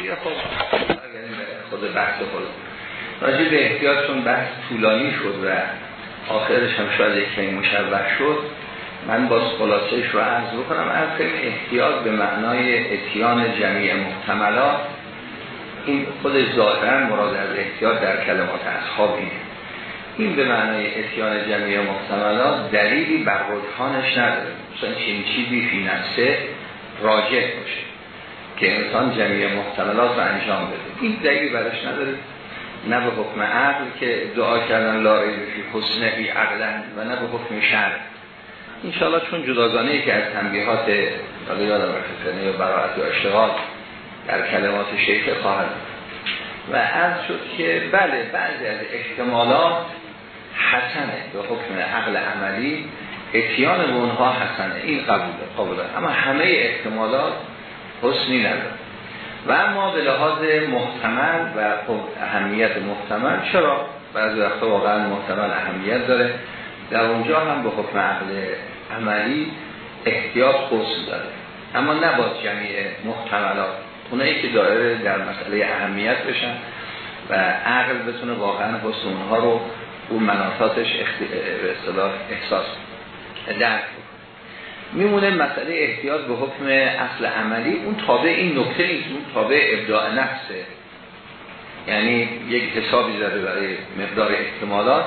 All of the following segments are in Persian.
تفسیر خب خود بحث خود. راجع به احتیاط چون بحث طولانی شد و آخرش هم شاید یک مشوه شد من باز خلاصش رو عرض بکنم. از احتیاط به معنای اتیان جمعی محتملات این خود ظاهرا مراد از احتیاط در کلمات اصحاب اینه این به معنای اتیان جمعی محتملات دلیلی بر رجحانش نداره. مثلا چیزی فی نفسه راجع باشه. که انسان جمعی محتملات رو انجام بده. این دلیلی برش نداره. نه به حکم عقل که دعا کردن لا ریب فی حسنهی عقلا و نه به حکم شرع. انشاءالله چون جداگانه ای که از تنبیهات حالا یادم رفتنه یا براعت یا اشتغال در کلمات شیخ خواهد. و از شد که بله بعضی از احتمالات حسنه به حکم عقل عملی. اتیان به اونها حسنه. این قبوله قبوله. اما همه احتمالات حسنی نداره. و اما به لحاظ محتمل و خب اهمیت محتمل چرا؟ بعضی وقتا واقعا محتمل اهمیت داره. در اونجا هم به حکم عقل عملی احتیاط حسن داره. اما نباید جمعی محتملات. اونایی که داره در مسئله اهمیت بشن و عقل بتونه واقعا حسن اونها رو اون به اصطلاح احساس درک میمونه مسئله احتیاط به حکم اصل عملی. اون تابع این نکته نیست اون تابع ابداع نفسه. یعنی یک حسابی داره برای مقدار احتمالات.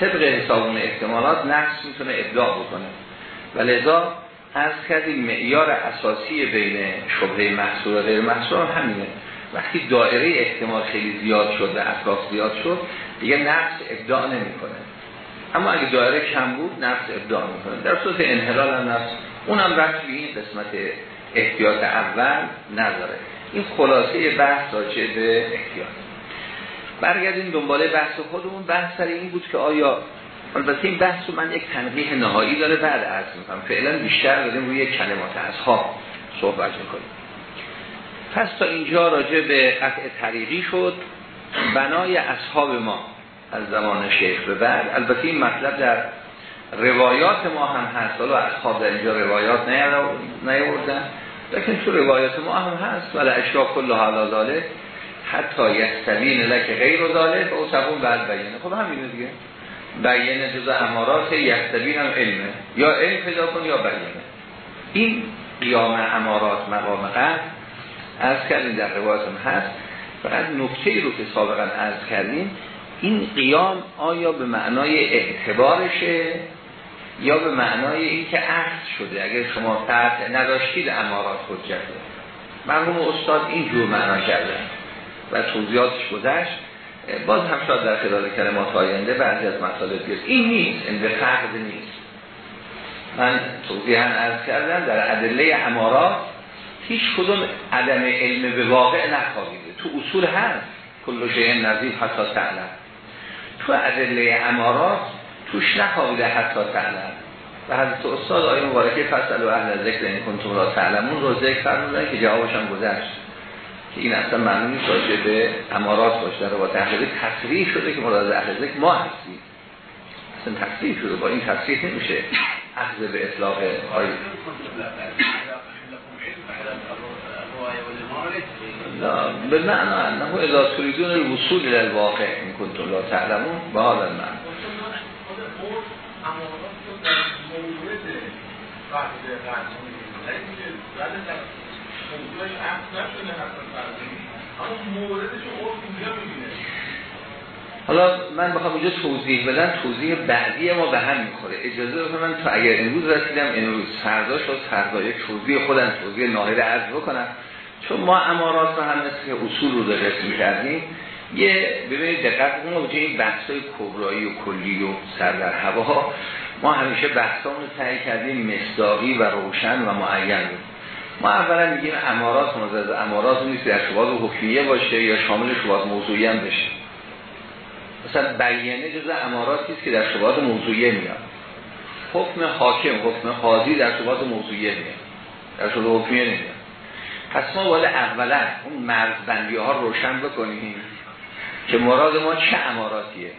طبق حساب اون احتمالات نفس می‌تونه ابداع بکنه. و از کردیم معیار اساسی بین شبه محصول و غیر محصول همینه. وقتی دائره احتمال خیلی زیاد شد و اطراف زیاد شد دیگه نفس ابداع نمی‌کنه. اما اگه دائره کم بود نفس ابداع می‌کنه. در صورت انحلال هم نفس. اونم رفت به این قسمت احتیاط اول نداره. این خلاصه بحث راجع به احتیاط. برگردیم دنباله بحث خودمون. بحث سر این بود که آیا البته این بحث رو من یک تنقیح نهایی داره بعد عرض می‌کنم. فعلا بیشتر داریم روی کلمات اصحاب صحبت می‌کنیم. پس تا اینجا راجع به قطع طریقی شد. بنای اصحاب ما. از زمان شیخ به بعد. البته این مطلب در روایات ما هم هست. حالا اصحاب در اینجا روایات نیاوردن. لیکن تو روایات ما هم هست. ولی اشیاء کل حالا داله حتی یستبین لک غیر داله و سبون بعد بیانه. خب همینه دیگه. بیانه جز امارات یستبین هم علمه. یا علم پیدا کن یا بیانه. این قیام امارات مقام قد از کردیم در روایات هم هست. فقط نکته رو که سابقا عرض کردیم این قیام آیا به معنای اعتبارشه یا به معنای اینکه عهد شده؟ اگر شما فرد نداشتید امارات حجته مرحوم استاد این جور معنا کردن و توضیحاتش گذشت. باز هم شاید در خلال کلمات آینده بعضی از مطالب بیاد. این نیست این به فرد نیست. من توضیحا عرض کردم در ادله امارات هیچ کدوم عدم علم به واقع نخواهیده تو اصول هست. کل شیء نظیر حتی تو ادله امارات توش نخواهیده حتی تعلم و حضرت استاد آیه مبارکه فصل و اهل ذکر این کنتم را تعلمون رو ذکر فرمودن که جوابش هم گذشت. که این اصلا معنی نیست راجع به امارات باشه. در با تحقیق تصریح شده که مراد اهل ذکر ما هستیم. اصلا تصریح شده. با این تصریح نمیشه اخذ به اطلاق آیه. به معنی انه اذا تريدون الوصول الى الواقع ان کنتم لا تعلمون به هذا المعنى حالا من بخوام اینجا توضیح بدم توضیح بعدی ما به هم می‌خوره. اجازه بفرمایید من تو اگر امروز رسیدم امروز فردا شد فردا یک توضیح خودم توضیح ناهیر عرض بکنم. چون ما امارات رو هم مثل اصول رو درست می‌کردیم یه ببینید دقت اون وجه این بحث های کبرایی و کلی و سر در هوا ما همیشه بحثان رو تایی کردیم مصداقی و روشن و معین بود ما اولا میگیم امارات مزد امارات نیست در شباز حکمیه باشه یا شامل شباز موضوعی هم بشه. مثلا بیانه جز اماراتی است که در شباز موضوعیه میاد. حکم حاکم حکم قاضی در شباز موضوعیه میاد. در شباز حکمیه نمیاد. پس ما باید اولا اون مرزبندی ها روشن بکنیم که مراد ما چه اماراتیه.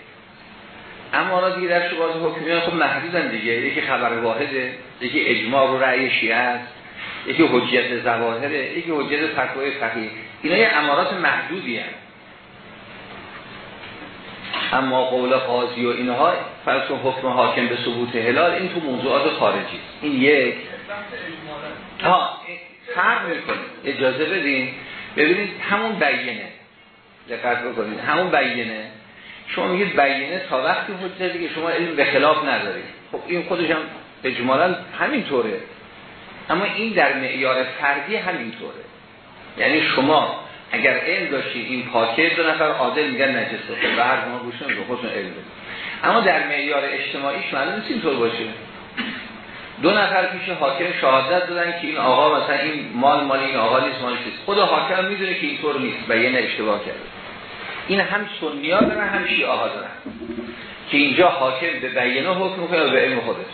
اماراتی در شباز حکمیه خب محدودن دیگه. یکی خبر واحده یکی اجماع و رأی شیعه است یکی حجیت زواهره یکی حجیت فتوای فقیه. اینا یه امارات محدودی هست اما قول قاضی و اینها فرض حکم حاکم به ثبوت هلال این تو موضوعات خارجی. این یک. ها فرق می‌کنه. اجازه بدین ببینید همون بیینه دقت بکنید. همون بیینه شما میگید بیینه تا وقتی حجته که شما علم به خلاف ندارید. خب این خودش هم اجمالا همینطوره. اما این در معیار فردی همینطوره. یعنی شما اگر علم داشتید این پاکه دو نفر عادل میگن نجسه خب به خودشون علم اما در معیار اجتماعیش معلوم نیست اینطور باشه. دو نفر پیش حاکم شهادت دادن که این آقا مثلا این مال مال این آقا نیست مال چیز خود حاکم می‌دونه که اینطور نیست و یه اشتباه کرده. این هم سنی ها دارن هم شیعه ها دارن که اینجا حاکم به بیانه حکم کنه و به علم خودش.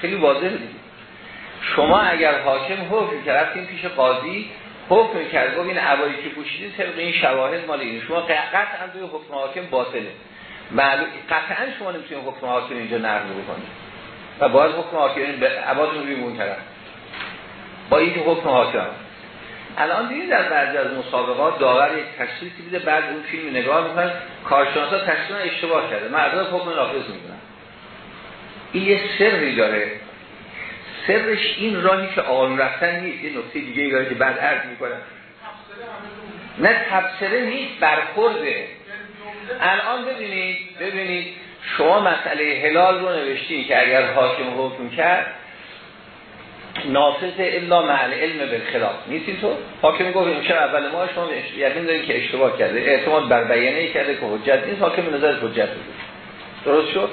خیلی واضح شما اگر حاکم حکم کردین پیش قاضی حکم کرد گفت این عبایی که پوشیدین طبق این شواهد مال این شما قطعا دوی حکم حاکم باطله. معلوم قطعا شما نمی‌تونید حکم حاکم اینجا نقل بکنید. و باید حکم حاکم به عباد رو بیمون کرد با این حکم حاکم الان دیدید در بعضی از مسابقات داور یک تشخیصی بیده بعد اون فیلم نگاه می‌کنن کارشناسا تشخیص اشتباه کرده. مردم حکم نافذ می‌کنن این یه سری داره. سرش این راهی که آن رفتن نیست یه نکته دیگه ای که بعد عرض می‌کنم. نه تبصره نیست برخورده. الان ببینید ببینید شما مسئله هلال رو نوشتین که اگر حاکم حکم کرد نافذ الا معل علم بالخلاف. نیست تو حاکم گفت امشب اول ما شما یقین دارید که اشتباه کرده. اعتماد بر بیانه ای کرده که حجت نیست حاکم نظر حجت بود. درست شد؟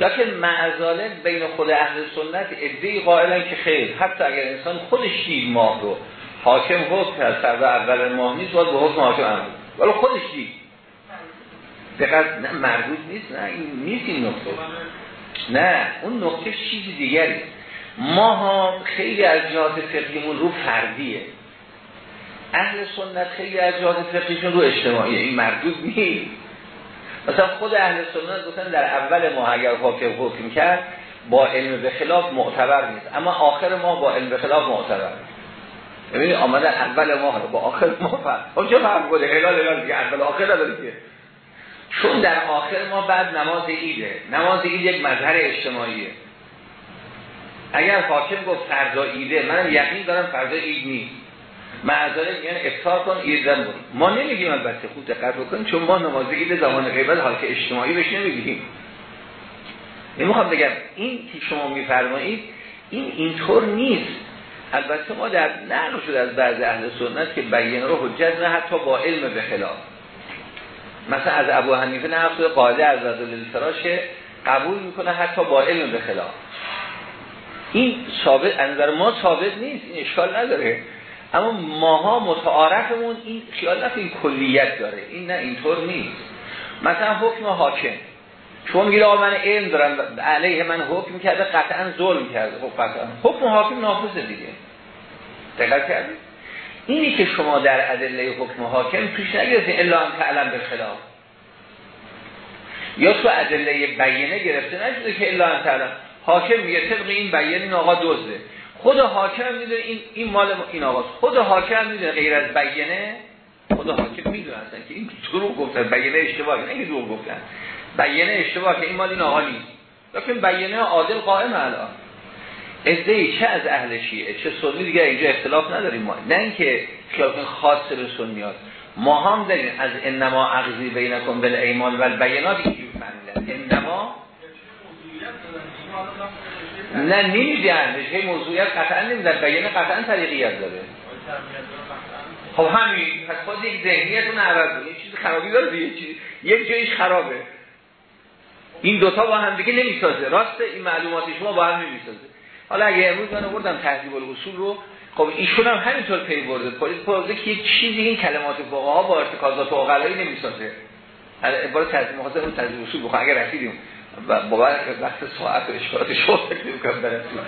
لکن معزاله بین خود اهل سنت ادهی قائلن که خیر حتی اگر انسان خودش دید ماه رو حاکم حکم کرد سر اول ماه نیست باید به حکم حاکم عمل ولی خودش دید دقیق نه مربوط نیست نه این نیست این نقطه. نه اون نقطه چیزی دیگری. ما ها خیلی از جهات فقهیمون رو فردیه. اهل سنت خیلی از جهات فقهیشون رو اجتماعیه این مردود نیست. مثلا خود اهل سنت گفتن در اول ماه اگر حاکم حکم کرد با علم به خلاف معتبر نیست. اما آخر ماه با علم به خلاف معتبر ببینید آمدن اول رو با آخر ماه فرق چه فرق بوده هلال هلال دیگه اول آخر نداره چون در آخر ما بعد نماز ایده نماز اید یک مظهر اجتماعیه. اگر حاکم گفت فردا ایده منم یقین دارم فردا اید نیست. معذاره میگن افطار کن ایدن بود ما نمیگیم البته خوب دقت بکنیم چون ما نماز عید زمان غیبت که اجتماعی بهش نمیگیم. نمی‌خوام بگم این که شما میفرمایید این اینطور نیست. البته ما در نقل شده از بعض اهل سنت که بیان رو حجت نه حتی با علم به خلاف. مثلا از ابو حنیفه نه شده قاعده از رضا الفراش قبول می‌کنه حتی با علم به خلاف. این ثابت انظر ما ثابت نیست این اشکال نداره. اما ماها متعارفمون این خیال این کلیت داره. این نه اینطور نیست. مثلا حکم حاکم. شما میگید آقا من علم دارم علیه من حکم کرده قطعا ظلم کرده. خب حکم حاکم نافذ دیگه. دقت کردید؟ اینی که شما در ادله حکم حاکم پیش نگرفتین الا ان تعلم به خلاف. یا تو ادله بیینه گرفته نشده که الا ان تعلم. حاکم میگه طبق این بیانه این آقا دزده. خود حاکم می‌دونه این این مال این آقاست. خود حاکم می‌دونه غیر از بیانه؟ خود حاکم می‌دونه اصلا که این دروغ گفتن. بیانه اشتباهی نه دروغ گفتن. بیانه که این مال این آقا نیست. لیکن بیانه عادل قائم الان. ازده چه از اهل شیعه چه سنی دیگه اینجا اختلاف نداریم ما. نه اینکه خیال خاص به سنیات ما هم داریم. از انما اغزی بینکم بالایمان و البینات اینجور فهمیدن. انما نه نمیدن هی موضوعیت قطعا نمیدن بیان قطعا طریقیت داره. خب همین. پس باز یک ذهنیتون عوض یه چیز خرابی داره یه چیز یک جایش خرابه. این دوتا با هم دیگه نمی‌سازه. راست این معلومات شما با هم نمی‌سازه. حالا اگه امروز من آوردم تهذیب الاصول رو خب ایشون هم همینطور پی برده. پلیس برده که یک چیزی این کلمات فقها با ارتکازات عقلایی نمی‌سازه. حالا عبارت تهذیب مخاطب اون تهذیب اصول بخوام اگر رسیدیم و باور وقت ساعت و اشکالات شما فکر می‌کنم برسیم.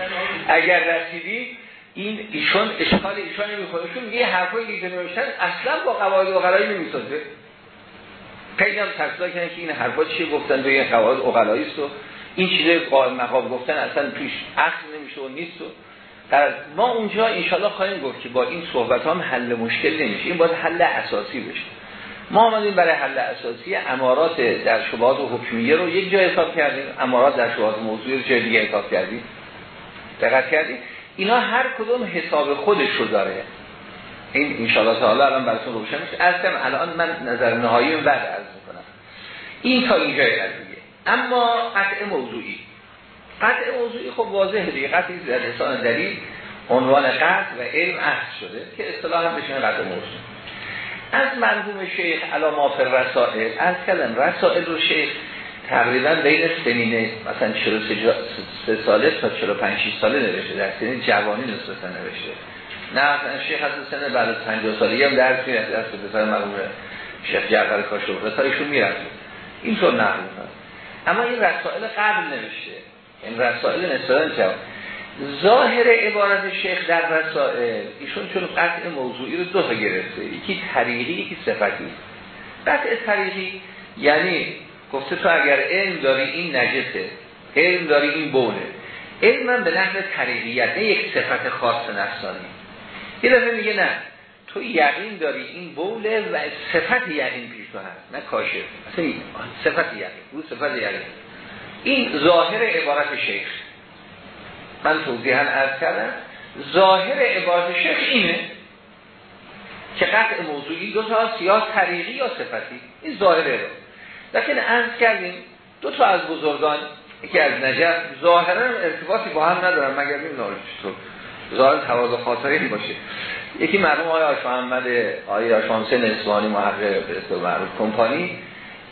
اگر رسیدی این ایشون اشکال ایشون نمی‌خوره چون میگه حرفایی که نوشتن اصلا با قواعد عقلایی نمی‌سازه. خیلی هم کردن که این حرفا چی گفتن به این قواعد عقلایی است و این چیز قائم مقام گفتن اصلا پیش اخذ نمیشه و نیست و در ما اونجا انشالله خواهیم گفت که با این صحبت هم حل مشکل نمیشه. این باید حل اساسی بشه. ما آمدیم برای حل اساسی امارات در شبهات و حکمیه رو یک جای حساب کردیم. امارات در شبهات موضوعی رو جای دیگه حساب کردیم. دقت کردیم اینا هر کدوم حساب خودش رو داره. این انشاءالله تعالی الان براتون روشن میشه. از الان من نظر نهایی بعد عرض می‌کنم. این تا اینجای قضیه. اما قطع موضوعی. قطع موضوعی خب واضحه دیگه قطعی در لسان دلیل عنوان قطع و علم عهد شده که اصطلاح هم بشینه قطع موضوع. از مرحوم شیخ علا ما رسائل از کلم رسائل رو شیخ تقریبا بین سنین مثلا 43 ساله تا 45 ساله نوشته. در سنین جوانی نسبتا نوشته. نه مثلا شیخ از سن بعد از 50 سالی هم درس می‌رفت. از پسر مرحوم شیخ جعفر کاشف ایشون می‌رفت. اینطور نقل اما این رسائل قبل نوشته. این رسائل نسبتا جوان ظاهر عبارت شیخ در رسائل ایشون چون قطع موضوعی رو دو تا گرفته. یکی طریقی یکی صفتی. قطع طریقی یعنی گفته تو اگر علم داری این نجسه علم داری این بوله علم من به نحو طریقیت نه یک صفت خاص نفسانی. یه دفعه میگه نه. تو یقین داری این بوله و صفت یقین پیش تو هست نه کاشف. صفت یقین رو صفت یقین. این ظاهر عبارت شیخ. من توضیحا عرض کردم ظاهر عبارت شیخ اینه که قطع موضوعی دو تا یا طریقی یا صفتی. این ظاهره لیکن عرض کردیم دو تا از بزرگان یکی از نجف ظاهرا ارتباطی با هم ندارن مگر نمی‌دونم چطور؟ ظاهر تواضع خاطری باشه. یکی مرحوم آقای آش محمد آقای آش حسین محقق به معروف کمپانی.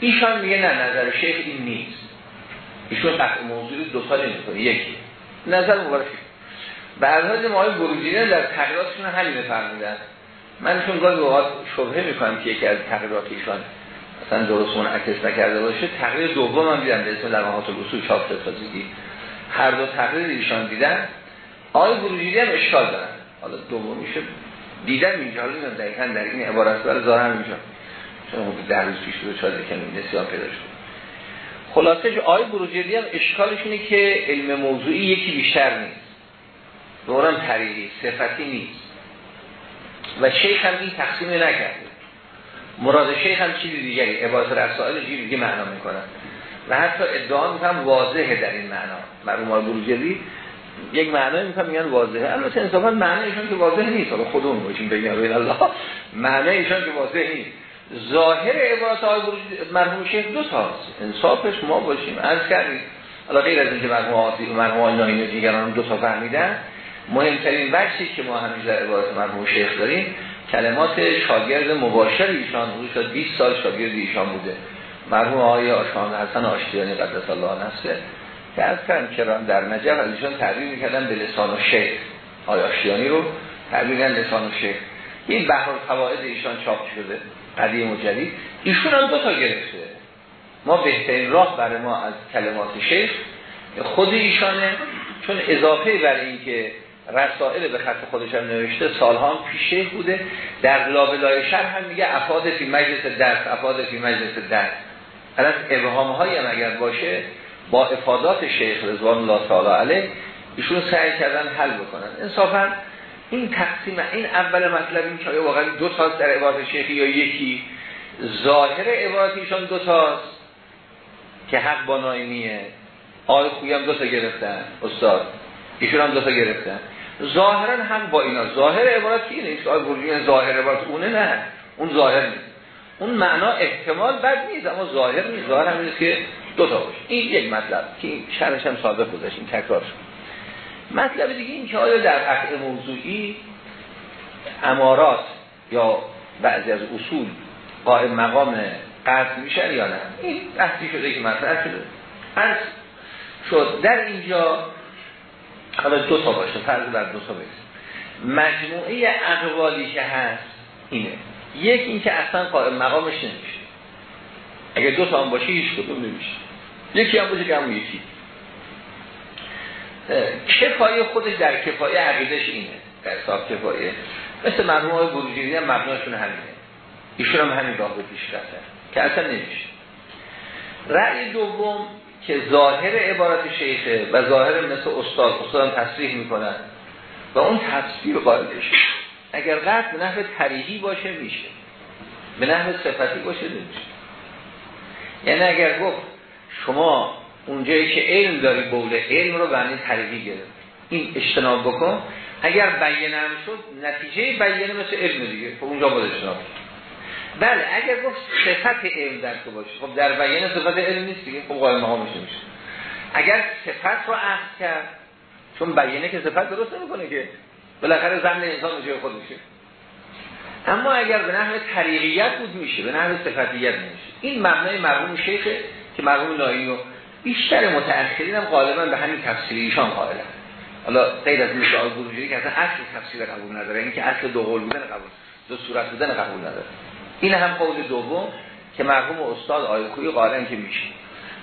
ایشان میگه نه نظر شیخ این نیست. ایشون قطع موضوعی دو تا نمی‌کنه یکی نظر مبارک. حال ما بروجینه در تغییراتشون همین فرمودن من چون گاهی اوقات شبهه می‌کنم که یکی از تغییرات ایشان مثلا درست منعکس نکرده باشه تغییر دوم هم دیدم به اسم لمحات اصول چاپ تازگی هر دو تغییر ایشان دیدن. آقای بروجینی هم اشکال دارن. حالا دوم میشه دیدم اینجا. حالا دقیقا در این عبارت برای ظاهر اینجا. چون در روز پیش رو چاده که نسیان پیدا شد. خلاصه آی بروجردی هم اشکالش اینه که علم موضوعی یکی بیشتر نیست. دورم طریقی صفتی نیست. و شیخ هم این تقسیم نکرده. مراد شیخ هم چیزی دیگری. عباس رسائل چیزی دیگه معنا می‌کنن و حتی ادعا می‌کنم واضحه در این معنا. مرحوم آی بروجردی یک معنی می‌کنم میگن واضحه. البته انصافا معنی ایشان که واضح نیست. حالا خودمون باشیم بین الله. معنی ایشان که واضح نیست. ظاهر عبارت های مرحوم شیخ دو تاست انصافش ما باشیم. از کردیم. حالا غیر از اینکه مرحوم آتی و مرحوم آیناین و دیگران دو تا فهمیدن مهمترین بخشی که ما همیشه در عبارت مرحوم شیخ داریم کلمات شاگرد مباشر ایشان حدود 20 سال شاگرد ایشان بوده. مرحوم آقای آشان حسن آشتیانی قدس الله نفسه. که از کرام در نجف از ایشان تعبیر می‌کردن به لسان و شیخ. آقای آشتیانی رو تعبیر لسان و شیخ؟ این بحر الفوائد ایشان چاپ شده قدیم و جدید. ایشون هم دو تا گرفته. ما بهترین راه برای ما از کلمات شیخ خود ایشانه چون اضافه برای اینکه رسائل به خط خودش هم نوشته سالها هم پیشه بوده. در لابلای شر هم میگه افاد فی مجلس درس افاد فی مجلس درس. از ابهام هایی هم اگر باشه با افادات شیخ رضوان الله تعالی علیه ایشون سعی کردن حل بکنن. انصافا این تقسیم این اول مطلب این که واقعا دو تاست در عبارت شیخی یا یکی؟ ظاهر عبارت ایشان دو تاست که حق با نایمیه آقای خویی هم دو تا گرفتن استاد. ایشون هم دو تا گرفتن. ظاهرا هم با اینا. ظاهر عبارت کی نیست؟ آقای ظاهر عبارت اونه نه. اون ظاهر نیست. اون معنا احتمال بد نیست اما ظاهر نیست. ظاهر هم که دو تا باشه. این یک مطلب که شرش هم سابق گذاشتیم تکرار شد. مطلب دیگه این که آیا در قطع موضوعی امارات یا بعضی از اصول قائم مقام قطع میشن یا نه؟ این بحثی شده که مطرح شده. از شد در اینجا حالا دو تا باشه فرض بر دو تا بشه مجموعه اقوالی که هست اینه. یک این که اصلا قائم مقامش نمیشه. اگه دو تا هم باشه هیچ کدوم نمیشه. یکی هم باشه که همون یکی. کفایه خودش در کفایه عقیدش اینه در حساب کفایه. مثل مرحوم های بروجیری هم مبناشون همینه. ایشون هم همین راه رو پیش رفتن که اصلا نمیشه. رأی دوم که ظاهر عبارت شیخه و ظاهر مثل استاد استاد تصریح می‌کنن و اون تفسیر قائلش اگر قطع به نحو طریقی باشه میشه. به نحو صفتی باشه نمیشه. یعنی اگر گفت شما اونجایی که علم داری بوله علم رو بنی طریقی گرفت. این اجتناب بکن. اگر بیانه هم شد نتیجه بیانه مثل علم دیگه. خب اونجا باید اجتناب بله اگر گفت صفت علم در تو باشه خب در بیانه صفت علم نیست دیگه. خب قائل مقام میشه میشه. اگر صفت رو عقد کرد چون بیانه که صفت درست نمی‌کنه که. بالاخره زمین انسان جای خودشه. اما اگر به نحو طریقیت بود میشه. به نحو صفتیت نمیشه این مبنای مرحوم شیخه که مرحوم نایی و بیشتر متأخرین هم غالبا به همین تفسیر ایشان قائلن. حالا غیر از مثل آقای که اصلا اصل تفسیر قبول نداره یعنی که اصل دو قول بودن قبول دو صورت بودن قبول نداره. این هم قول دوم که مرحوم استاد آیکوی قائلن که میشه.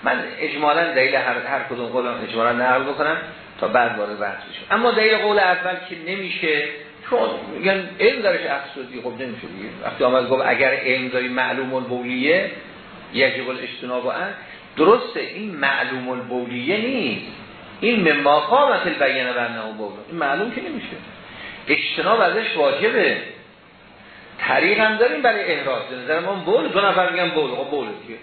من اجمالا دلیل هر هر کدوم قولم اجمالا نقل بکنم تا بعد وارد بحث بشم. اما دلیل قول اول که نمیشه چون میگن علم درش اصلی خب نمیشه دیگه. وقتی آمد گفت اگر علم داری معلوم البولیه یجب الاجتناب ان درسته این معلوم البولیه نیست. این مما قامت البینه بنه بول این معلوم که نمیشه. اجتناب ازش واجبه. طریق هم داریم برای احراز. نظر ما بول دو نفر میگن بول. خب بول دیگه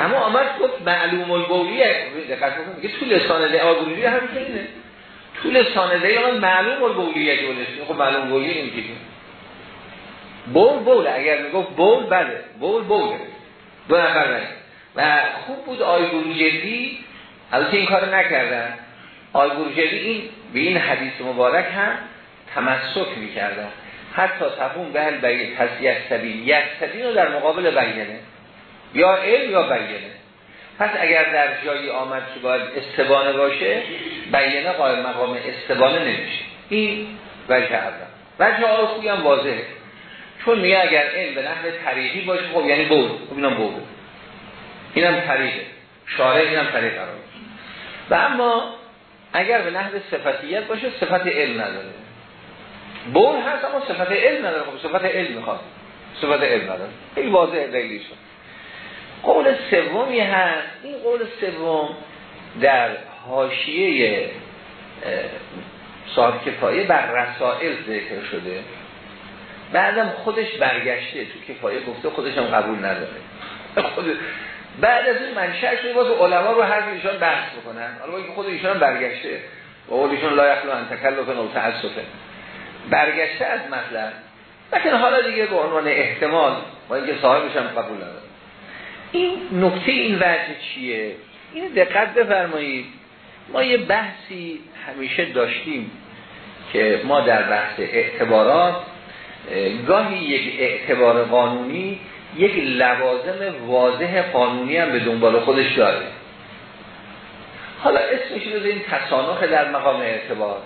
اما آمد گفت معلوم البولیه. دقت میگه تو لسان لعابولی هم اینه. تو لسان لعابولی معلوم البولیه جولش خب معلوم البولیه این بول بول اگر می‌گفت بول بله. بول بول دو نفر بله و خوب بود آی جدی. البته این کار نکردن. آی این به این حدیث مبارک هم تمسک می‌کردن. حتی تفون به هل بیه سبیل یک سبیل رو در مقابل بیانه. یا علم یا بیانه. پس اگر در جایی آمد که باید استبانه باشه بیانه قائل مقام استبانه نمیشه. این وجه اول. وجه آخوی هم واضحه. چون میگه اگر علم به نحو طریقی باشه خب یعنی بود. خب اینم بود. اینم طریقه شارع اینم طریق قرار و اما اگر به نحو صفتیت باشه صفت علم نداره. بول هست اما صفت علم نداره. خب صفت علم می‌خواد. صفت علم نداره. خیلی واضح دلیلی شد. قول سومی هست. این قول سوم در حاشیه صاحب کفایه بر رسائل ذکر شده. بعدم خودش برگشته تو کفایه گفته خودش هم قبول نداره. خود بعد از این منشأ شده باز علما رو هر ایشان بحث بکنن. حالا که خود ایشان هم برگشته. و ایشان لا یخلو ان تکلف و تاسفه برگشته از مطلب. لیکن حالا دیگه به عنوان احتمال با اینکه صاحبش هم قبول نداره. این نکته این وجه چیه؟ این دقت بفرمایید. ما یه بحثی همیشه داشتیم که ما در بحث اعتبارات گاهی یک اعتبار قانونی یک لوازم واضح قانونی هم به دنبال خودش داره. حالا اسمش رو این تصانخ در مقام اعتبار.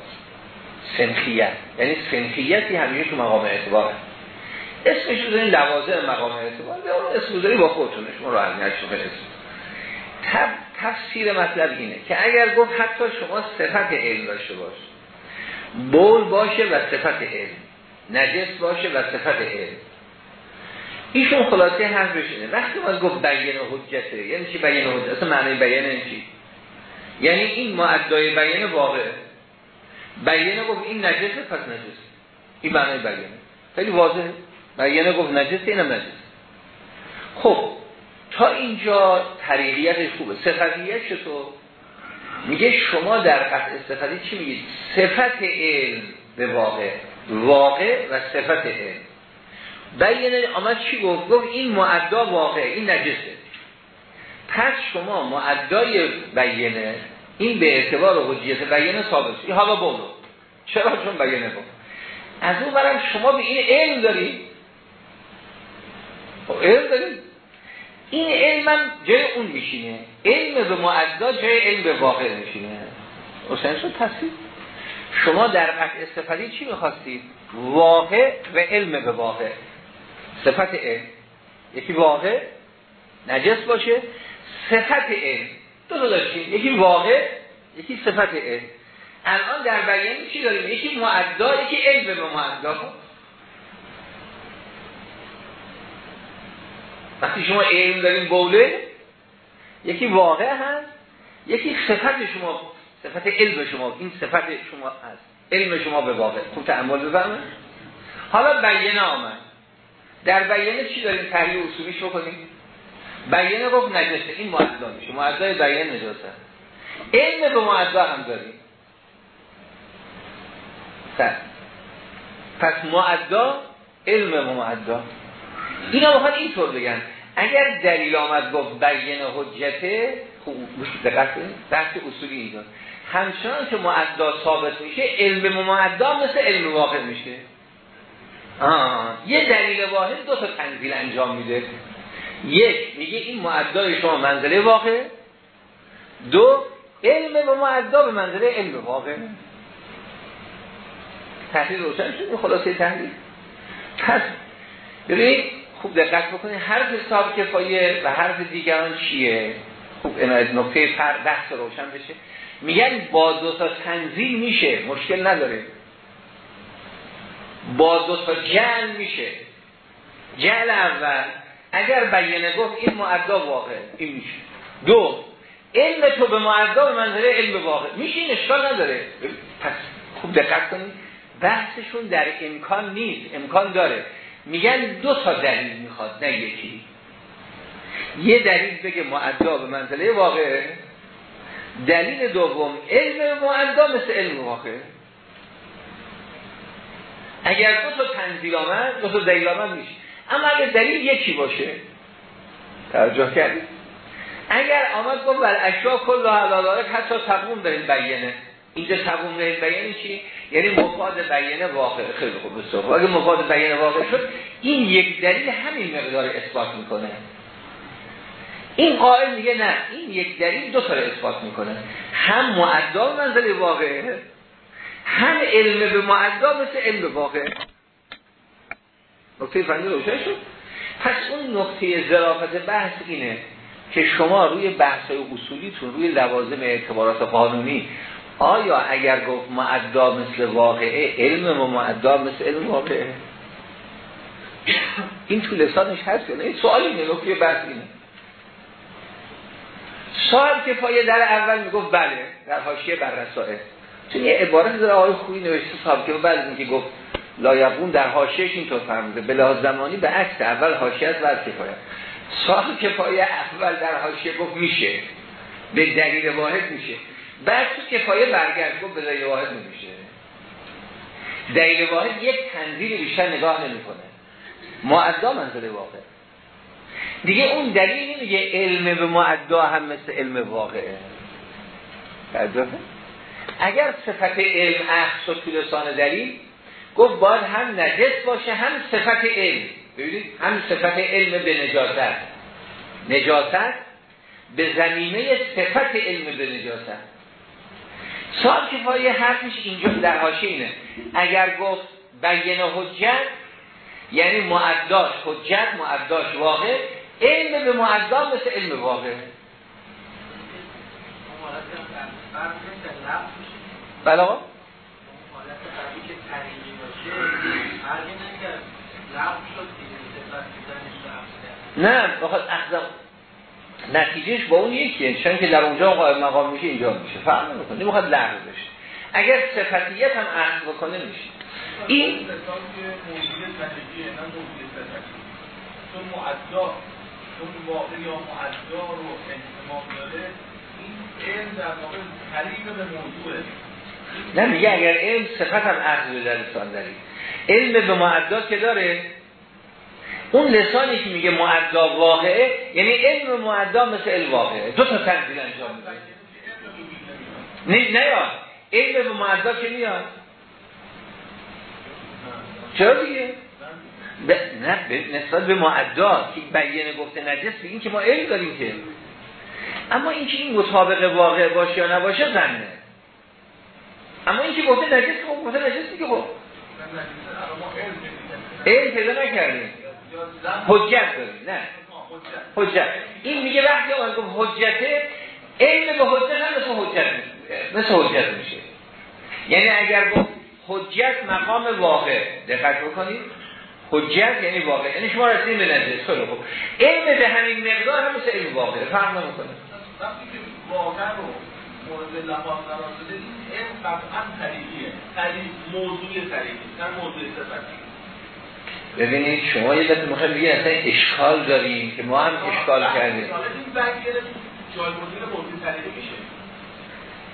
سنخیت. یعنی سنخیتی همیشه تو مقام اعتبار اسمش رو این لوازم مقام اعتبار. به اون اسم داری با خودتون شما رو همیشه تب تفسیر مطلب اینه که اگر گفت حتی شما صفت علم داشته باش. بول باشه و صفت علم. نجس باشه و صفت علم. ایشون خلاصه حرف بشینه وقتی ما گفت بیان حجته یعنی چی بیان حجت؟ اصلا معنی بیان این چی؟ یعنی این معدای بیان واقع. بیان گفت این نجسه پس نجس. این معنی بیانه خیلی واضح بیان گفت نجسه اینم نجس. خب تا اینجا طریقیت خوبه. صفتیت چطور؟ میگه شما در قطع صفتی چی میگید؟ صفت علم به واقع. واقع و صفت علم بیانه آمد چی گفت؟ گفت این معدا واقع این نجسه. پس شما معدای بیانه این به اعتبار حجیت بیانه ثابت این حالا بولو چرا؟ چون بیانه گفت از اون برم شما به این علم دارید خب علم دارید این علم هم جای اون میشینه. علم به معدا جای علم به واقع میشینه. حسین شد؟ تصیب شما در قطع استفاده چی می‌خواستید واقع و علم به واقع صفت علم یکی واقع نجس باشه. صفت علم دو دو داشتیم. یکی واقع یکی صفت علم الان در بیان چی داریم؟ یکی معدا یکی علم به معدا. وقتی شما علم داریم بوله یکی واقع هست یکی صفت شما. صفت علم شما این صفت شما هست. علم شما به واقع. خوب تعمل بفهمه؟ حالا بیانه آمد. در بیانه چی داریم تحلیل اصولیش بکنیم؟ بیانه گفت نجسه. این معدا میشه. معدای بیان نجاسه. علم به معدا هم داریم. پس معدا علم به معدا اینا بخواد اینطور بگن. اگر دلیل آمد گفت بیان حجته خوب دقت بحث اصولی اینجا همچنان که معدا ثابت میشه علم معدا مثل علم واقع میشه. آه. یه دلیل واحد دو تا تنزیل انجام میده. یک میگه این معدای شما منزله واقع. دو علم به معدا به منزله علم واقع. تحلیل روشن شد خلاصه تحلیل. پس ببینید خوب دقت بکنید حرف حساب کفایه و حرف دیگران چیه؟ خوب پر بحث روشن بشه. میگن با دو تا تنزیل میشه مشکل نداره. با دو تا جل میشه. جل اول اگر بیانه گفت این معدا واقع این میشه. دو علم تو به معدا به منظره علم واقع. میشه این اشکال نداره. پس خوب دقت کنید. بحثشون در امکان نیست امکان داره. میگن دو تا دلیل می‌خواد نه یکی. یه دلیل بگه معدا به منزله واقع. دلیل دوم علم معدا مثل علم واقع اگر دو تا تنزیل آمد دو تا دلیل آمد میشه. اما اگر دلیل یکی باشه توجه کردید. اگر آمد گفت بر اشیا کل حلالارک حتی تقوم داریم بیانه. اینجا تقوم داریم بیانه چی؟ یعنی مفاد بیانه واقع. خیلی خوب بسید اگر مفاد بیانه واقع شد این یک دلیل همین مقدار اثبات می‌کنه. این قائل میگه نه این یک دلیل دو تا اثبات می‌کنه. هم معدا منزل واقعه هم علم به معدا مثل علم واقع. نقطه فنی روشن شد؟ پس اون نقطه ظرافت بحث اینه که شما روی بحث اصولیتون روی لوازم اعتبارات قانونی آیا اگر گفت معدا مثل واقعه علم و معدا مثل علم واقعه این تو لسانش هست یا این سوال اینه نقطه بحث اینه. صاحب کفایه در اول می‌گفت بله در حاشیه بر رسائل. چون یه عبارت داره آقای خوبی نوشته صاحب که بعد اینکه گفت لایقون در حاشیهش اینطور فرموده بلا زمانی به عکس اول حاشیه است بعد کفایه. صاحب کفایه اول در حاشیه گفت میشه به دلیل واحد میشه. بعد تو کفایه برگشت گفت به دلیل واحد نمیشه. دلیل واحد یک تنظیر بیشتر نگاه نمی‌کنه. معدا منزل واقع. دیگه اون دلیل نمیگه علم به معدا هم مثل علم واقعه. اگر صفت علم اخص و دلیل گفت باید هم نجس باشه هم صفت علم. ببینید هم صفت علم به نجاست. نجاست به زمینه صفت علم به نجاست. سال کفایه حرفش اینجا در اینه. اگر گفت بیان حجت یعنی معداش حجت معداش واقع علم به معدا مثل علم واقع. بله نه بخواد اخذم نتیجهش با اون یکیه چون که در اونجا قائم مقام میشه اینجا میشه. فرق نمی‌کنه. نمی‌خواد لغو بشه. اگر صفتیت هم اخذ بکنه میشه. این چون واقع یا معدا رو احتمام داره این علم در واقع قریب به موضوعه. نه میگه اگر علم صفت هم عقل به لسان داری علم به معدا که داره اون لسانی که میگه معدا واقعه یعنی علم معدا مثل علم واقعه. دو تا تنزیل انجام میده. نه نه علم به معدا که میاد. چرا دیگه؟ ب... نه ب... نسبت به معدا که بیانه گفته نجس بگیم که ما علم داریم که. اما اینکه این مطابق واقع باشه یا نباشه زنه اما اینکه گفته نجس خب گفته نجس دیگه خب. علم پیدا نکردیم. حجت داریم نه. حجت. این میگه وقتی آن گفت حجته علم به حجت هم مثل حجت مثل حجت میشه. یعنی اگر گفت حجت مقام واقع دقت بکنید. حجت یعنی واقع. یعنی شما رسیدین به نجس خیلی خوب. علم به همین مقدار هم مثل علم واقع فرق نمی‌کنه. وقتی که واقعا رو مورد لحاظ قرار داده این علم قطعا طریقیه. طریق موضوع طریقی نه موضوع صفتی. ببینید شما یه دفعه می‌خواید بگید اصلا اشکال داریم که ما هم اشکال کردیم. طریقی میشه.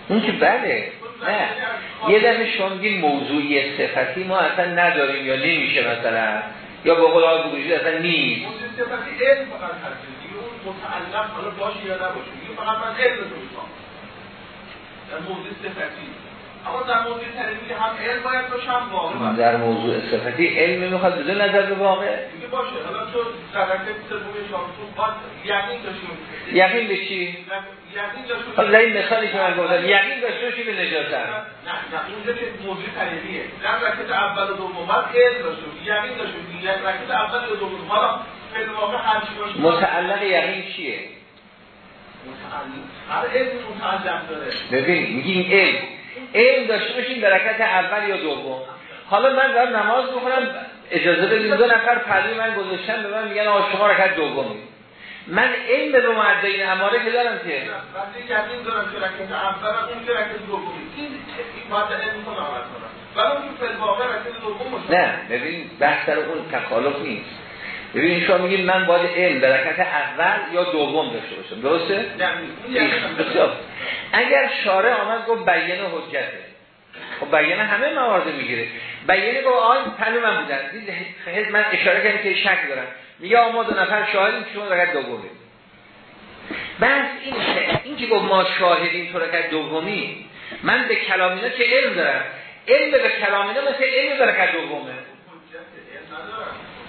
اون که بله. نه. یه دفعه شما میگید موضوعی صفتی ما اصلا نداریم یا نمیشه مثلا. یا به قول آقای اصلا نیست. متعلق حالا باشه یا نباشه. فقط من علم رو می‌خوام. در موضوع صفتی. اما در موضوع طریقی هم علم باید باشه هم واقع در موضوع صفتی علم می‌خواد بدون نظر به واقع. باشه. حالا تو طرفه سوم شامتون قد یقین داشتیم یقین به چی؟ یقین داشتیم حالا در این مثالی که من گفتم یقین داشته باشی به نجاست نه نه که موضوع طریقیه در رکعت اول و دوم بعد علم داشتیم یقین داشتیم دیگه رکعت اول و دوم. حالا فعل واقع هر چی باشه. متعلق یقین چیه؟ متعلق. هر علم متعلق داره. ببین میگیم علم. علم داشته باشیم در رکعت اول یا دوم. حالا من دارم نماز می‌خونم اجازه بدیم دو نفر پروی من گذاشتن به من میگن آقا شما رکعت دومی من علم به معده این اماره که دارم که وقتی یقین دارم که رکعت اول اون که رکعت دومی این باید علم کنم که دوم نه ببین بحث در اون تخالف نیست. ببین شما میگید من باید علم به رکعت اول یا دوم داشته باشم. درسته؟ بسیار. اگر شارع آمد گفت بیان حجته. خب بیان همه موارد می‌گیره. بیان گفت آقای پنو من بودن دید من اشاره کردم که شک دارم. میگه آقا ما دو نفر شاهدیم شما رکعت دومی بس این این که گفت ما شاهدیم تو رکعت دومی من به کلامینا که علم دارم. علم به کلامینا مثل علم به رکعت دومه یعنی هم حجته حجت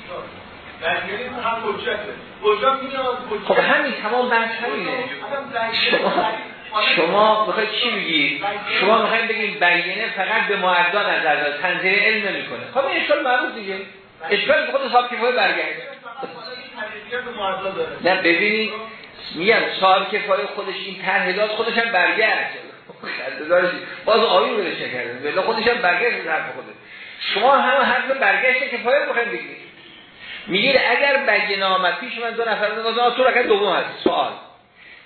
میاد خب همین تمام بحث همینه. شما شما می‌خواید چی بگید شما می‌خواید بگید بیانه فقط به معدا نظر داره تنظیر علم نمی‌کنه. خب این اشکال معروف دیگه. اشکال خود صاحب کفایه برگرد نه ببینید میگم صاحب کفایه خودش این طرح خودش هم برگرد. باز آیون بده کرده. ولی خودش هم برگشت حرف خوده شما هم حرف برگشت کفایه می‌خواید بگید میگید اگر آمد پیش من دو نفر نگاه تو رکعت دوم هست سوال.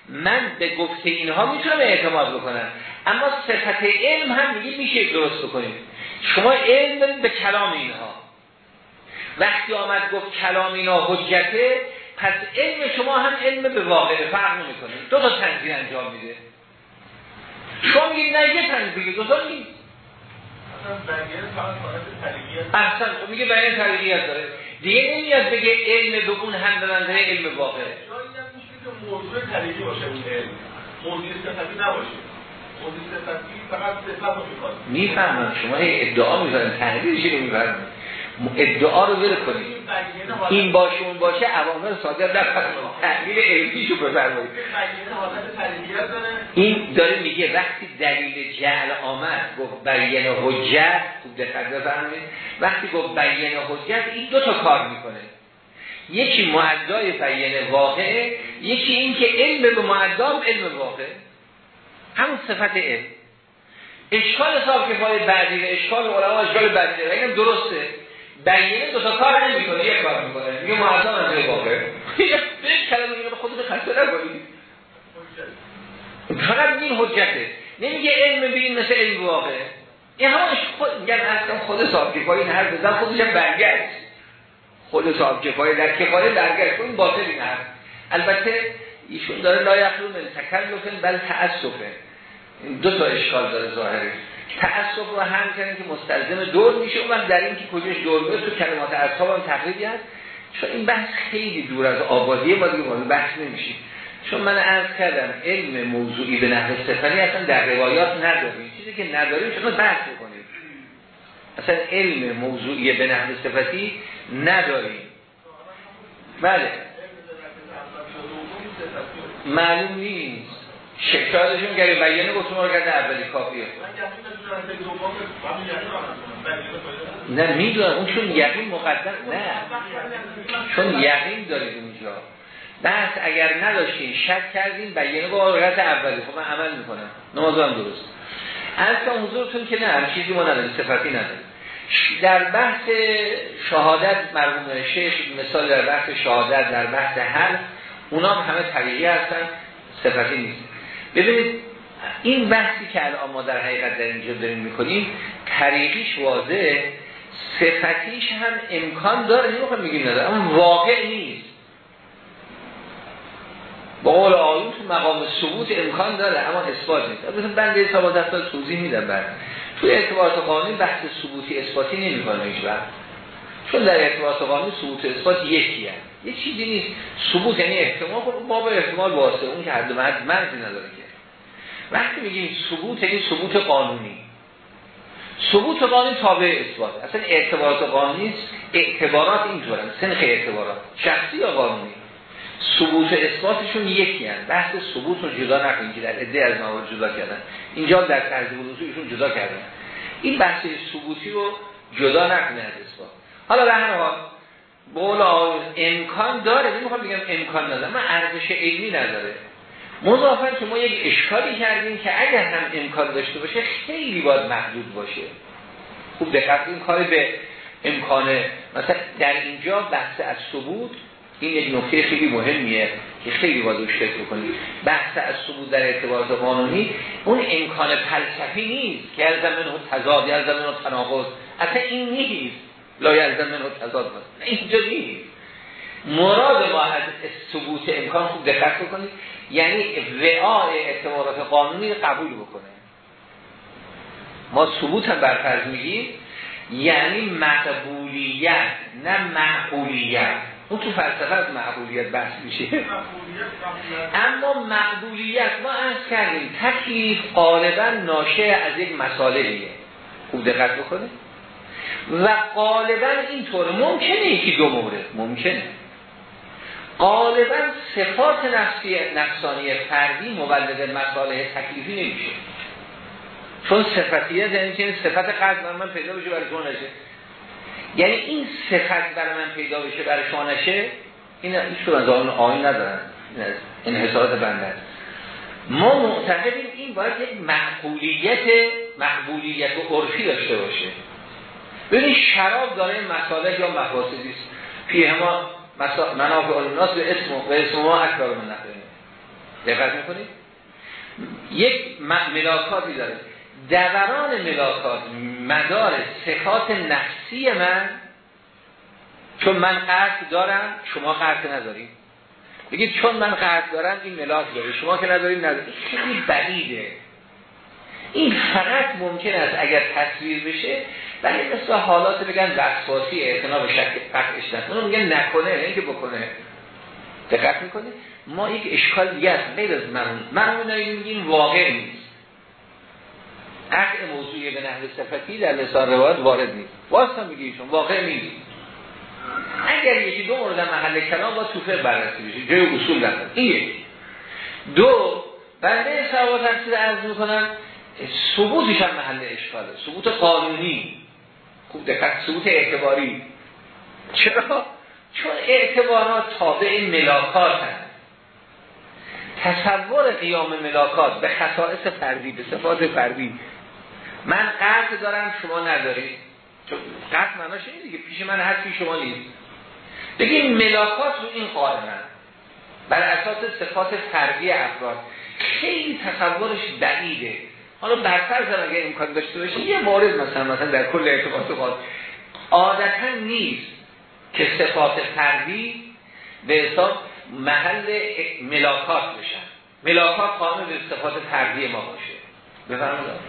من به گفته اینها می‌تونم اعتماد بکنم. اما صفت علم هم میگه میشه درست بکنیم. شما علم دارید به کلام اینها. وقتی آمد گفت کلام اینا حجته پس علم شما هم علم به واقع فرق نمی‌کنه. دو تا تنظیر انجام میده. شما میگید نه یه تنظیر دو تا نیست احسن میگه بیان طریقیت داره. دیگه نمیاد بگه علم به اون هم منظره علم واقع موضوع طریقی باشه اون علم. موضوع صفتی نباشه. موضوع صفتی فقط صفت رو می‌خواد. می‌فهمم. شما ادعا می‌فهمم تحلیلش نمی‌فهمم ادعا رو ول کنید. این باشه اون باشه عوامل صادر در تحلیل علمیشو بفرمایید. این داره میگه وقتی دلیل جعل آمد گفت بیان حجت خوب دقت بفرمایید. وقتی گفت بیان حجت این دو تا کار می‌کنه. یکی معدای بیان واقع یکی این که علم به معدام علم واقع همون صفت علم. اشکال صاحب کفای بعدی اشکال علما اشکال بعدی. اینم درسته بیانه دو تا کار نمی‌کنه یک کار می‌کنه. میگه معدام از واقع یک کلمه میگه خودت خسته نکنید فقط این حجته. نمیگه علم به این مثل علم واقع این همونش خود میگن اصلا خود صاحب کفای این حرف بزن خودش هم برگشت. خود صاحب کفایه در کفایه درگرد این باطل این هست البته ایشون داره لا یخلو من تکلفن بل تأسفه دو تا اشکال داره ظاهره تأسف رو هم کردن که مستلزم دور میشه. اون در این که کجاش دور میشه تو کلمات اصحاب هم تقریبی هست. چون این بحث خیلی دور از آبادیه ما دیگه مورد بحث نمیشه چون من عرض کردم علم موضوعی به نحو صفری اصلا در روایات نداریم. چیزی که نداریم شما بحث بکنید. اصلا علم موضوعی به نحو صفتی نداریم. بله. معلوم نیست. شکایتشون گره بیانه گفتم رو کرده اولی کافیه. نه می‌دونم اون چون یقین مقدم نه. چون یقین دارید اونجا. بحث اگر نداشتین شک کردین بیانه با رکعت اولی. خب من عمل می‌کنم. نمازم درست. از که حضورتون که نه هم چیزی ما نداریم صفتی نداریم. در بحث شهادت مرحوم شیخ مثال در بحث شهادت در بحث حل اونا هم همه طریقی هستن صفتی نیست. ببینید این بحثی که الان ما در حقیقت در اینجا داریم می‌کنیم طریقیش واضح صفتیش هم امکان داره نمی‌خوام میگیم نداره اما واقع نیست. با قول آیون تو مقام ثبوت امکان داره اما اثبات نیست. مثلا بنده حسابات دستا توضیح میدم بعد. تو اعتبارات قانونی بحث ثبوتی اثباتی نمی‌کنه هیچ چون در اعتبارات قانونی ثبوت اثبات یکی هست یه چیزی نیست. ثبوت یعنی احتمال خب ما به احتمال واسه اون که حد مرد مرزی نداره که. وقتی میگیم ثبوت یعنی ثبوت قانونی. ثبوت قانونی تابع اثبات. اصلا اعتبارات قانونی اعتبارات اینطورن سنخ اعتبارات. شخصی یا قانونی. ثبوت اثباتشون یکی هست. بحث ثبوت رو جدا نکنیم که در عده از موارد جدا کردن. اینجا در ترجیح ایشون جدا کردن. این بحث ثبوتی رو جدا نکنه از اثبات. حالا به هر حال بولا امکان داره. نمی‌خوام بگم امکان نداره من ارزش علمی نداره. مضافن که ما یک اشکالی کردیم که اگر هم امکان داشته باشه خیلی باید محدود باشه. خوب دقت این کاری به امکان مثلا در اینجا بحث از ثبوت این یک نکته خیلی مهمیه که خیلی باید روش فکر کنید بحث از ثبوت در ارتباط قانونی اون امکان فلسفی نیست که یلزم منه تضاد یلزم منه تناقض. اصلا این نیست. لا یلزم منه تضاد اینجا نیست مراد ما از ثبوت امکان خوب دقت بکنید یعنی رعای اعتبارات قانونی قبول بکنه. ما ثبوت هم برفرض میگیم. یعنی مقبولیت نه معقولیت. اون تو فلسفه از معقولیت بحث میشه. اما مقبولیت ما از کردیم تکلیف غالبا ناشه از یک مسائلیه خوب دقت بکنه و غالبا اینطور ممکنه یکی دو مورد. ممکنه. غالبا صفات نفسی نفسانی فردی مولد مسائل تکلیفی نمیشه. چون صفتیه یعنی که صفت قلب من پیدا بشه برای تو نشه. یعنی این صفت برای من پیدا بشه برای شما نشه این ایشون از آن آین ندارن این حسارت بنده ما معتقدیم این باید یک معقولیت مقبولیت و عرفی داشته باشه. ببینید شراب داره مساله یا مفاسدی است. پیه ما منافع الناس به اسم و اسم ما اکبر من نخواهیم دقت می‌کنید یک ملاکاتی داره. دوران ملاکات مدار صفات نفسی من چون من قرد دارم شما قرد نداریم بگید چون من قرد دارم این ملاک داره. شما که نداریم نداریم خیلی بعیده. این فقط ممکن است اگر تصویر بشه ولی مثل حالات بگن وسواسی اعتنا به شک قطعش نکنه. میگن نکنه نه اینکه بکنه. دقت می‌کنه ما یک اشکال دیگه است غیر از مرمون. مرمون میگیم واقع نیست. قطع موضوعی به نحو صفتی در لسان روایت وارد نیست. واسه میگه واقع نیست. اگر یکی دو مورد محل کلام با توفه بررسی بشه جای اصول نکن این دو بنده سواد تفسیر عرض می‌کنم ثبوتش هم محل اشکاله. ثبوت قانونی. خوب دقت ثبوت اعتباری. چرا؟ چون اعتبارات تابع ملاکات هست تصور قیام ملاکات به خصائص فردی به صفات فردی. من قرض دارم شما ندارید. قرض معناش اینه دیگه پیش من هستی شما نیست. بگیم ملاکات رو این قائمن بر اساس صفات فردی افراد. خیلی تصورش بعیده. حالا برفرض اگه امکان داشته باشه یه مورد مثلا مثلا در کل ارتباط عادتا نیست که صفات فردی به حساب محل ملاکات بشن. ملاکات قانون به صفات فردی ما باشه. بفرمایید.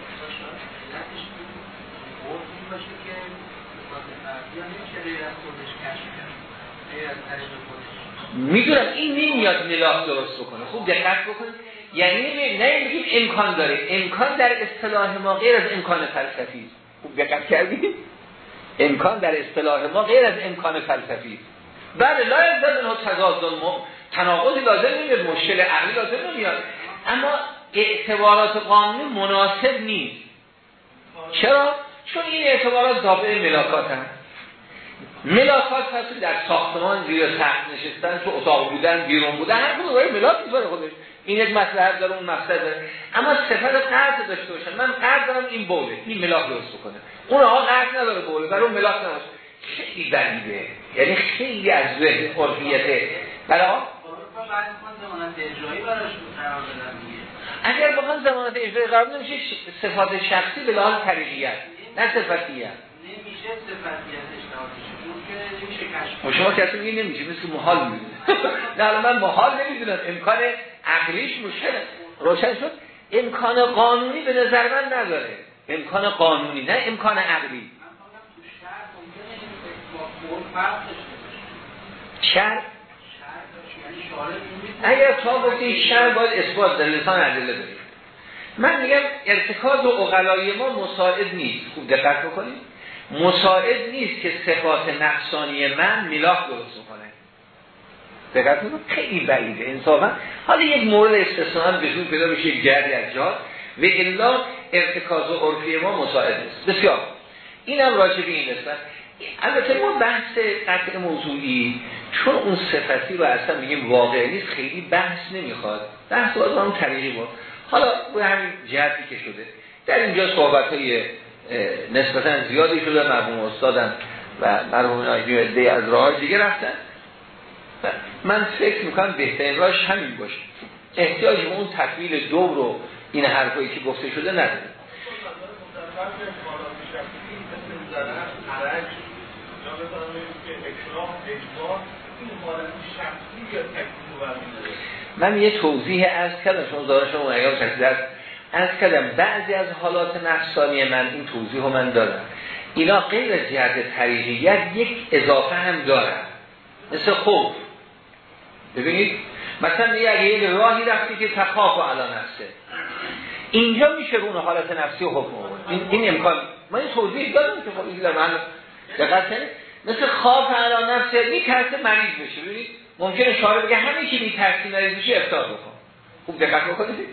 می‌دونم این نمیاد ملاک درست بکنه. خوب دقت بکنید. یعنی نه میگیم امکان داره. امکان در اصطلاح ما غیر از امکان فلسفی است. خوب دقت کردید امکان در اصطلاح ما غیر از امکان فلسفی است. بله لا یلزم تضاد تناقضی لازم نمیاد مشکل عقلی لازم نمیاد. اما اعتبارات قانونی مناسب نیست. چرا؟ چون این اعتبارات تابع ملاکات هم ملاکات هست در ساختمان زیر سخت نشستن تو اتاق بودن بیرون بودن هر کدوم برای ملاک می‌ذاره خودش. این یک مسئله داره اون مقصد داره. اما صفت قرض داشته باشن. من قرض دارم این بوله. این ملاک درست بکنه. اون آقا قرض نداره بوله برای اون ملاک نباشه خیلی بعیده یعنی خیلی از ذهن عرفیته برای اگر بخوان زمانت اجرایی قرار بدن میشه صفات شخصی به لحاظ طریقیت نه صفتیت نمیشه صفتیتش نمیشه کشف خب شما کسی میگه نمیشه مثل محال می‌دونه نه من محال نمی‌دونم امکان عقلیش مشکله روشن شد. امکان قانونی به نظر من نداره. امکان قانونی نه امکان عقلی. شر؟ اگر تا گفتی شر باید اثبات در لسان عدله داریم من میگم ارتکاز و اغلای ما مساعد نیست. خوب دقت بکنید. مساعد نیست که صفات نقصانی من ملاح درست کنه دقت خیلی بعیده. انصافا. حالا یک مورد استثنان بدون پیدا بشه یک از جهات و الا ارتکاز و عرفی ما مساعد است بسیار. اینم راجع به این نسبت البته ما بحث قطع موضوعی چون اون صفتی رو اصلا میگیم واقعی نیست خیلی بحث نمی‌خواد. بحث باید اون طریقی بود. حالا به همین جهتی که شده. در اینجا صحبت های نسبتا زیادی شده. مرحوم استادم و مرحوم نایدی از راه دیگه رفتن. من فکر می‌کنم بهترین راش همین باشه. احتیاج به اون تکمیل دو رو این حرفایی که گفته شده نداره. من یه توضیح از کردم شما دارم شما ایام از کردم بعضی از حالات نفسانی من این توضیح رو من دارم اینا غیر از جهت طریقیت یک اضافه هم دارن. مثل خوف. ببینید مثلا یه اگه یک راهی رفتی که تخاف و علا نفسه. اینجا میشه اون حالت نفسی و حکم این, این امکان. ما این توضیح دارم که خب این من دقت مثل خاف علا نفسه میترسه مریض بشه. ببینید ممکنه شاره بگه همه که میترسی مریض بشه افتار بکن. خوب دقت بکنید.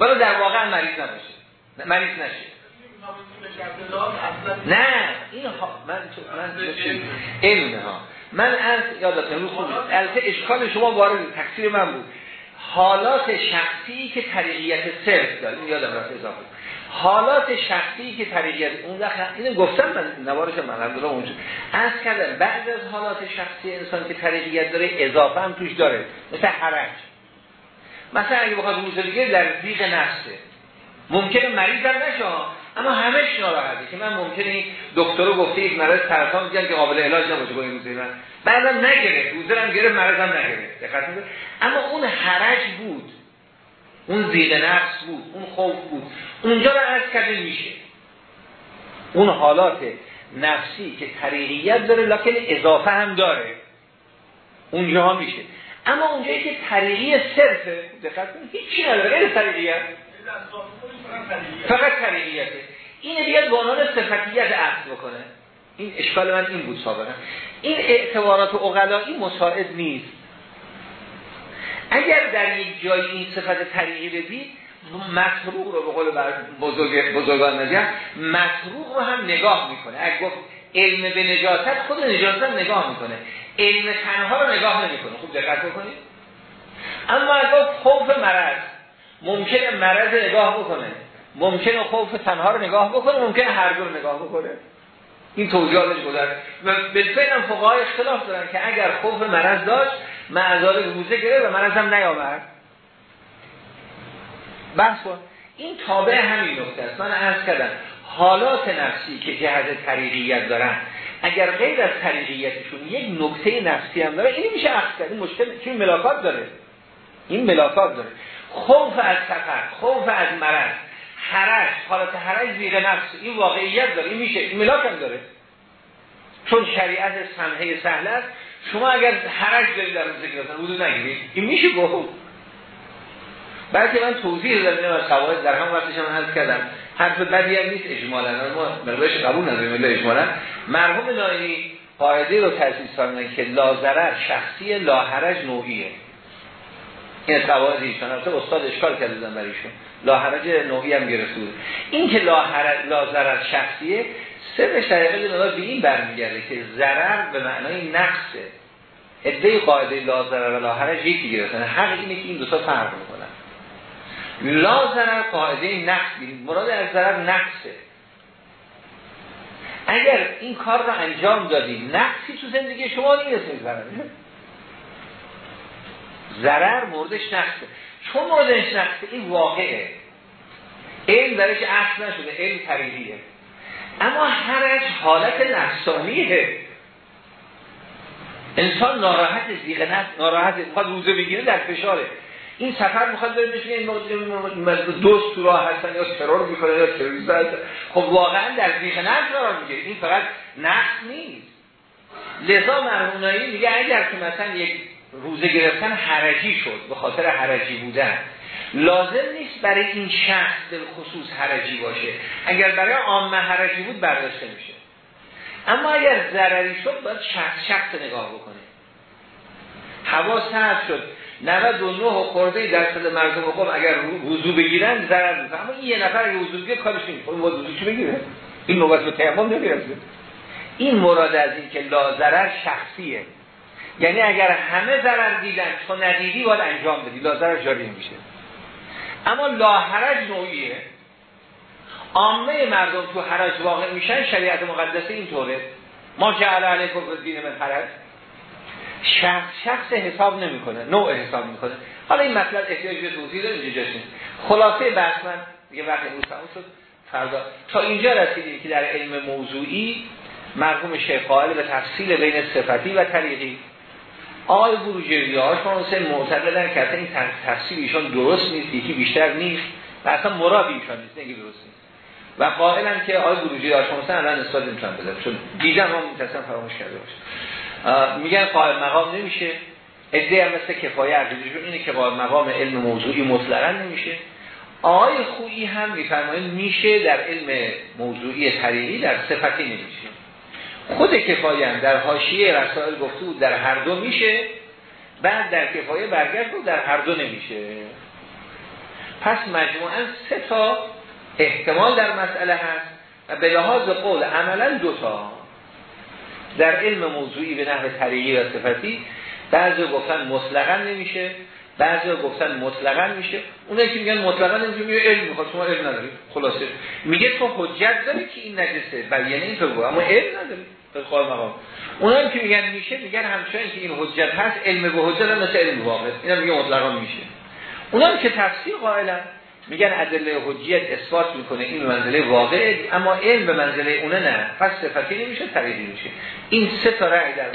ولی در واقع مریض نباشه. مریض نشه. نه این ها من تو من علم ها. من از یادتون خوب البته اشکال شما وارد تقصیر من بود. حالات شخصی که طریقیت صرف داره. یادم رفت اضافه. حالات شخصی که طریقیت اون وقت اینو گفتم من نوارش من الحمدلله اونجا. از کردم بعد از حالات شخصی انسان که طریقیت داره اضافه هم توش داره مثل حرج. مثلا اگه بخواد روز دیگه در زیغ نفسه. ممکنه مریض هم نشه. اما همش ناراحته که من ممکنه دکتر رو گفته یک مرض سرطان میگن که قابل علاج نباشه با این روزه. من بعدم نگرفت. روزه هم گرفت مرض هم نگرفت. دقت اما اون حرج بود. اون زیغ نفس بود. اون خوف بود. اونجا رو از کرده میشه. اون حالات نفسی که طریقیت داره لکن اضافه هم داره. اونجا میشه. اما اونجایی که طریقی صرفه دقت هیچی نداره. غیر طریقیت فقط طریقیته. این بیاد به عنوان صفتیت عقد بکنه. این اشکال من این بود سابقا. این اعتبارات اقلایی مساعد نیست. اگر در یک جای این صفت طریقی بدید مطروق رو به قول بزرگ بزرگان نجم مطروق رو هم نگاه می‌کنه. اگر گفت علم به نجاست خود نجاست نگاه می‌کنه. علم تنها رو نگاه نمی‌کنه. خوب دقت بکنید. اما اگر خوف مرض ممکنه مرض نگاه بکنه. ممکنه خوف تنها رو نگاه بکنه ممکنه هر دو نگاه بکنه. این توضیحاتش گذر و بالفعل هم فقهای اختلاف دارن که اگر خوف مرض داشت معذار روزه گره و مرض هم نیامد بحث کن. این تابع همین نکته است. من عرض کردم حالات نفسی که جهت طریقیت دارن اگر غیر از طریقیتشون یک نکته نفسی هم داره این میشه عکس کرد. مشکل چون ملاکات داره. این ملاکات داره. خوف از سفر خوف از مرض حرج حالت حرج زیر نفس این واقعیت داره این میشه این ملاک هم داره. چون شریعت سمحه سهل است شما اگر حرج دارید در ذکر اصلا وضو نگیرید این میشه گفت. بلکه من توضیح دادم از قواعد در هم وقتش هم حل کردم. حرف بدی هم نیست اجمالا ما مقدارش قبول نداریم الا اجمالا. مرحوم نایی قاعده رو تأسیس کردن که لازرر شخصی لاحرج نوعیه. این قواعد ایشان استاد اشکال کردن برای ایشون. لاحرج نوعی هم گرفته بود. این که لازرر شخصیه سرش دقیقه به این برمیگرده که ضرر به معنای نقصه ادهی قاعده لازرر و لاحرج یکی گرفتن. حق اینه که این دو تا فرق می‌کنن لازرر قاعده نقص. مراد از ضرر نقصه. اگر این کار رو انجام دادی نقصی تو زندگی شما نیست. می‌زنن ضرر موردش نقصه چون موردش نقصه این واقعه. علم درش اصل نشده علم طریقیه. اما هرش حالت نفسانیه. انسان ناراحت زیغ نفس ناراحت می‌خواد روزه بگیره در فشاره. این سفر می‌خواد بره بشه این دوست تو راه هستن یا ترور می‌کنه یا تروریست هستن. خب واقعا در زیغ نفس قرار می‌گیره. این فقط نفس نیست. لذا مرمونایی میگه اگر که مثلا یک روزه گرفتن حرجی شد به خاطر حرجی بودن. لازم نیست برای این شخص به خصوص حرجی باشه. اگر برای عامه حرجی بود برداشته میشه. اما اگر ضرری شد باید شخص شخص نگاه بکنه. هوا سرد شد. 99 خورده درصد مردم قوم اگر وضو بگیرن ضرر می‌کنه. اما این یه نفر وضو بگیره کارش نیست خب وضو چی بگیره؟ این نوبت به تیمم نمی‌رسه. این مراد از این که لا ضرر شخصیه. یعنی اگر همه ضرر دیدن تو ندیدی باید انجام بدی. لا ضرر جاری نمیشه. اما لا حرج نوعیه. عامه مردم تو حرج واقع میشن شریعت مقدسه اینطوره. ما جعل علیکم دین من حرج. شخص شخص حساب نمی‌کنه. نوع حساب می‌کنه. حالا این مطلب احتیاج به توضیح داره اینجا خلاصه بحث من دیگه وقت امروز شد. فردا. تا اینجا رسیدیم که در علم موضوعی مرحوم شیخ به تفصیل بین صفتی و طریقی آقای بروجردی ها شما حسین که این تفصیل ایشان درست نیست یکی بیشتر نیست و اصلا مراد ایشان نیست نگی درست نیست. و قائلن که آقای بروجردی ها شما الان نسبت نمی‌تونن بده چون دیدن هم متصلا فراموش کرده باشه. میگن قائل مقام نمیشه. ادعا هم مثل کفایه عقیدشون اینه که قائل مقام علم موضوعی مطلقا نمیشه. آقای خویی هم میفرمایند میشه در علم موضوعی طریقی در صفتی نمیشه. خود کفایه در حاشیه رسائل گفته بود در هر دو میشه بعد در کفایه برگشت بود در هر دو نمیشه. پس مجموعا سه تا احتمال در مسئله هست و به لحاظ قول عملا دو تا. در علم موضوعی به نحو طریقی و صفتی بعضی گفتن مطلقا نمیشه بعضی گفتن مطلقا میشه. اونایی که میگن مطلقا نمیشه میگه علم می‌خواد شما علم نداری خلاصه. میگه تو حجت داری که این نجسه بیانه این تو اما علم نداری. به مقام. اونایی که میگن میشه میگن همچنان که این حجت هست علم به حجت هم مثل علم واقع. اینا میگه مطلقا میشه. اونایی که تفسیر قائلن میگن ادله حجیت اثبات می‌کنه این منزله واقع اما علم به منزله اونه نه. پس صفتی نمیشه طریقی میشه. این سه تا رأی در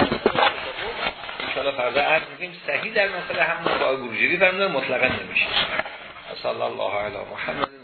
ان فردا عرض میگیم صحیح در مسئله همون با گروجری فرمودن مطلقا نمیشه. صلی الله علیه محمد.